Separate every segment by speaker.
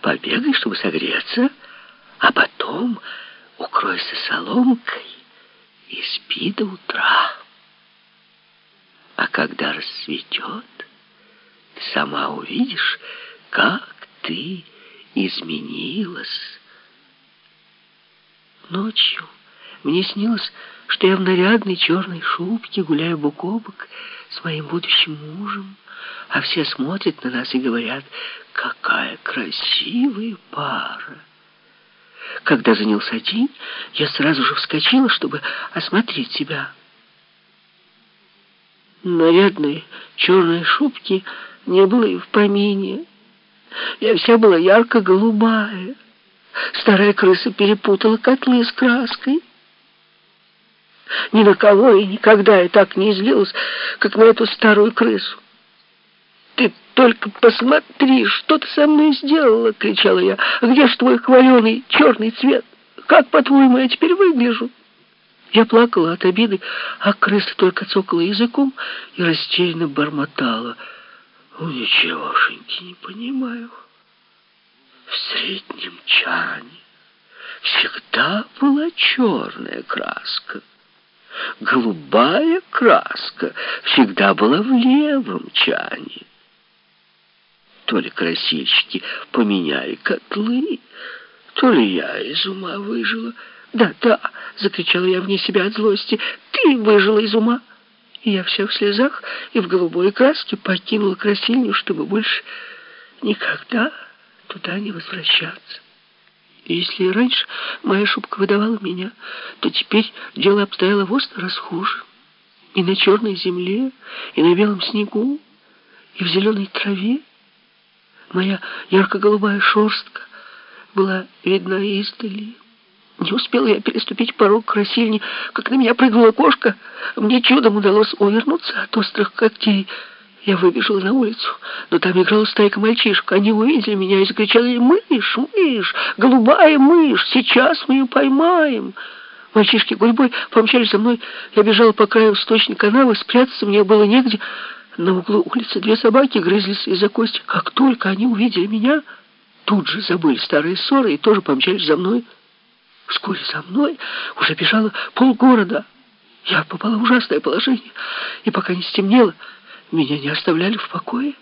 Speaker 1: побегай, чтобы согреться, а потом укройся соломкой и спи до утра. А когда рассветет, ты сама увидишь, как ты изменилась. Ночью мне снилось, что я в нарядной черной шубке гуляю бок о бок с моим будущим мужем, а все смотрят на нас и говорят, какая красивая пара. Когда занялся день, я сразу же вскочила, чтобы осмотреть себя. Нарядной черной шубки не было и в помине. Я вся была ярко-голубая. Старая крыса перепутала котлы с краской. Ни на кого и никогда я так не злилась, как на эту старую крысу. «Ты только посмотри, что ты со мной сделала!» — кричала я. «Где ж твой хваленый черный цвет? Как, по-твоему, я теперь выгляжу?» Я плакала от обиды, а крыса только цокала языком и растерянно бормотала. «Ну, ничегошеньки не понимаю. В среднем чане всегда была черная краска». Голубая краска всегда была в левом чане. То ли красильщики поменяли котлы, то ли я из ума выжила. «Да, да!» — закричала я вне себя от злости. «Ты выжила из ума!» И я вся в слезах и в голубой краске покинула красильню, чтобы больше никогда туда не возвращаться. Если раньше моя шубка выдавала меня, то теперь дело обстояло в раз хуже. И на черной земле, и на белом снегу, и в зеленой траве моя ярко-голубая шерстка была видна издали. Не успела я переступить порог красильни, как на меня прыгнула кошка. Мне чудом удалось увернуться от острых когтей. Я выбежала на улицу, но там играла стайка мальчишек. Они увидели меня и закричали «Мышь, мышь, голубая мышь, сейчас мы ее поймаем!» Мальчишки гурьбой помчались за мной. Я бежала по краю сточной канавы, спрятаться мне было негде. На углу улицы две собаки грызлись из-за кости. Как только они увидели меня, тут же забыли старые ссоры и тоже помчались за мной. Вскоре за мной уже бежало полгорода. Я попала в ужасное положение, и пока не стемнело, меня не оставляли в покое.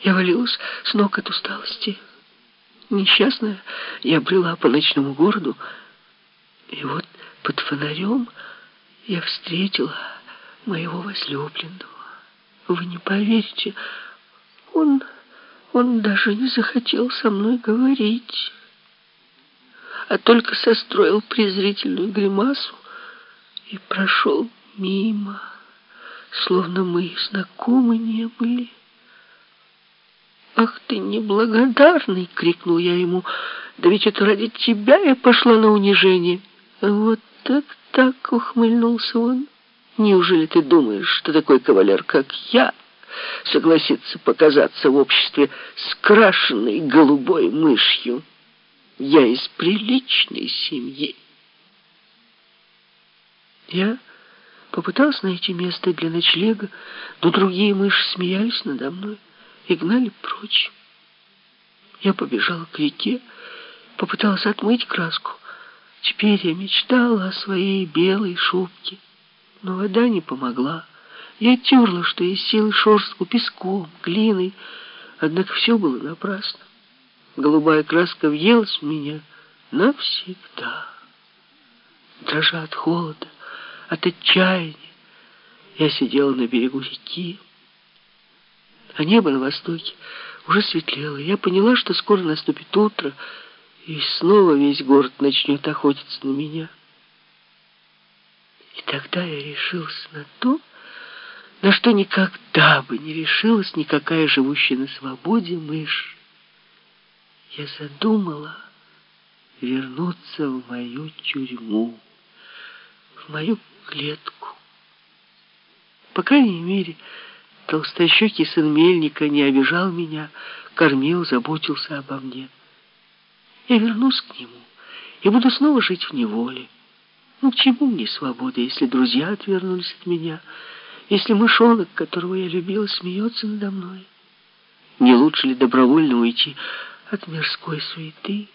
Speaker 1: Я валилась с ног от усталости. Несчастная, я брела по ночному городу, и вот под фонарем я встретила моего возлюбленного. Вы не поверите, он, он даже не захотел со мной говорить, а только состроил презрительную гримасу и прошел мимо словно мы знакомы не были. «Ах ты неблагодарный!» — крикнул я ему. «Да ведь это ради тебя я пошла на унижение!» «Вот так-так!» — ухмыльнулся он. «Неужели ты думаешь, что такой кавалер, как я, согласится показаться в обществе скрашенной голубой мышью? Я из приличной семьи!» Я Попыталась найти место для ночлега, но другие мыши смеялись надо мной и гнали прочь. Я побежала к реке, попыталась отмыть краску. Теперь я мечтала о своей белой шубке, но вода не помогла. Я терла, что из силы шерстку песком, глиной, однако все было напрасно. Голубая краска въелась в меня навсегда. Дрожа от холода, от отчаяния. Я сидела на берегу реки, а небо на востоке уже светлело. Я поняла, что скоро наступит утро, и снова весь город начнет охотиться на меня. И тогда я решилась на то, на что никогда бы не решилась никакая живущая на свободе мышь. Я задумала вернуться в мою тюрьму, в мою клетку. По крайней мере, толстощекий сын мельника не обижал меня, кормил, заботился обо мне. Я вернусь к нему и буду снова жить в неволе. Ну, к чему мне свобода, если друзья отвернулись от меня, если мышонок, которого я любила, смеется надо мной? Не лучше ли добровольно уйти от мирской суеты.